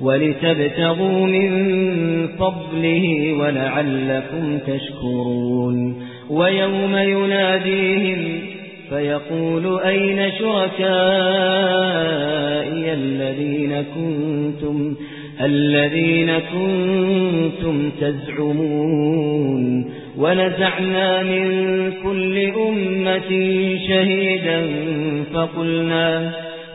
ولتبتغوا من فضله ولعلكم تشكرون. ويوم يناديهم فيقول أين شركائي الذين كنتم الذين كنتم تزعمون؟ ونزعنا من كل أمة شهيدا فقلنا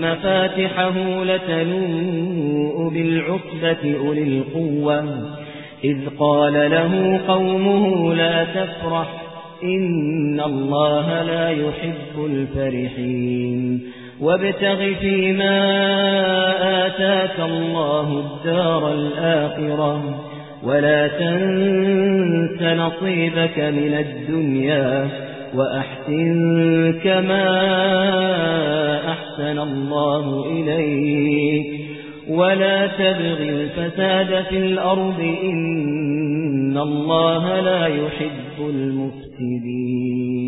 مفاتحه لتنوء بالعصبة أولي القوة. إذ قال له قومه لا تفرح إن الله لا يحب الفرحين. وابتغ فيما آتاك الله الدار الآخرة ولا تنس نصيبك من الدنيا وأحسن كما أحسن الله إليك. ولا تبغ الفساد في الأرض إن الله لا يحب المفسدين.